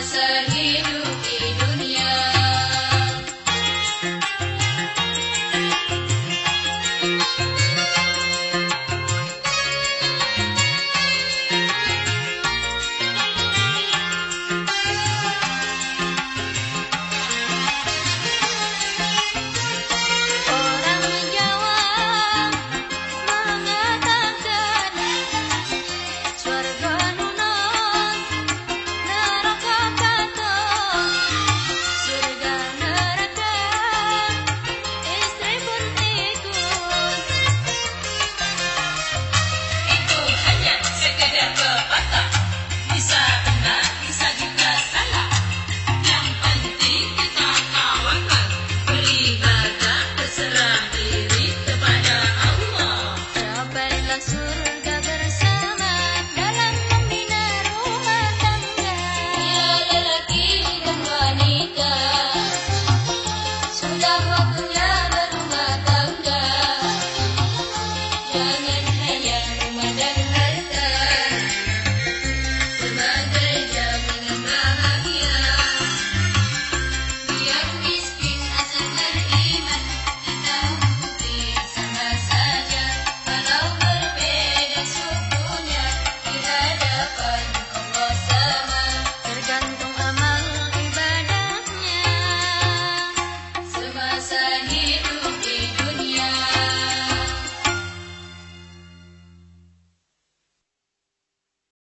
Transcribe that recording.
I said surah وسهيل